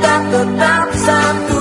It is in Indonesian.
kita tetap satu.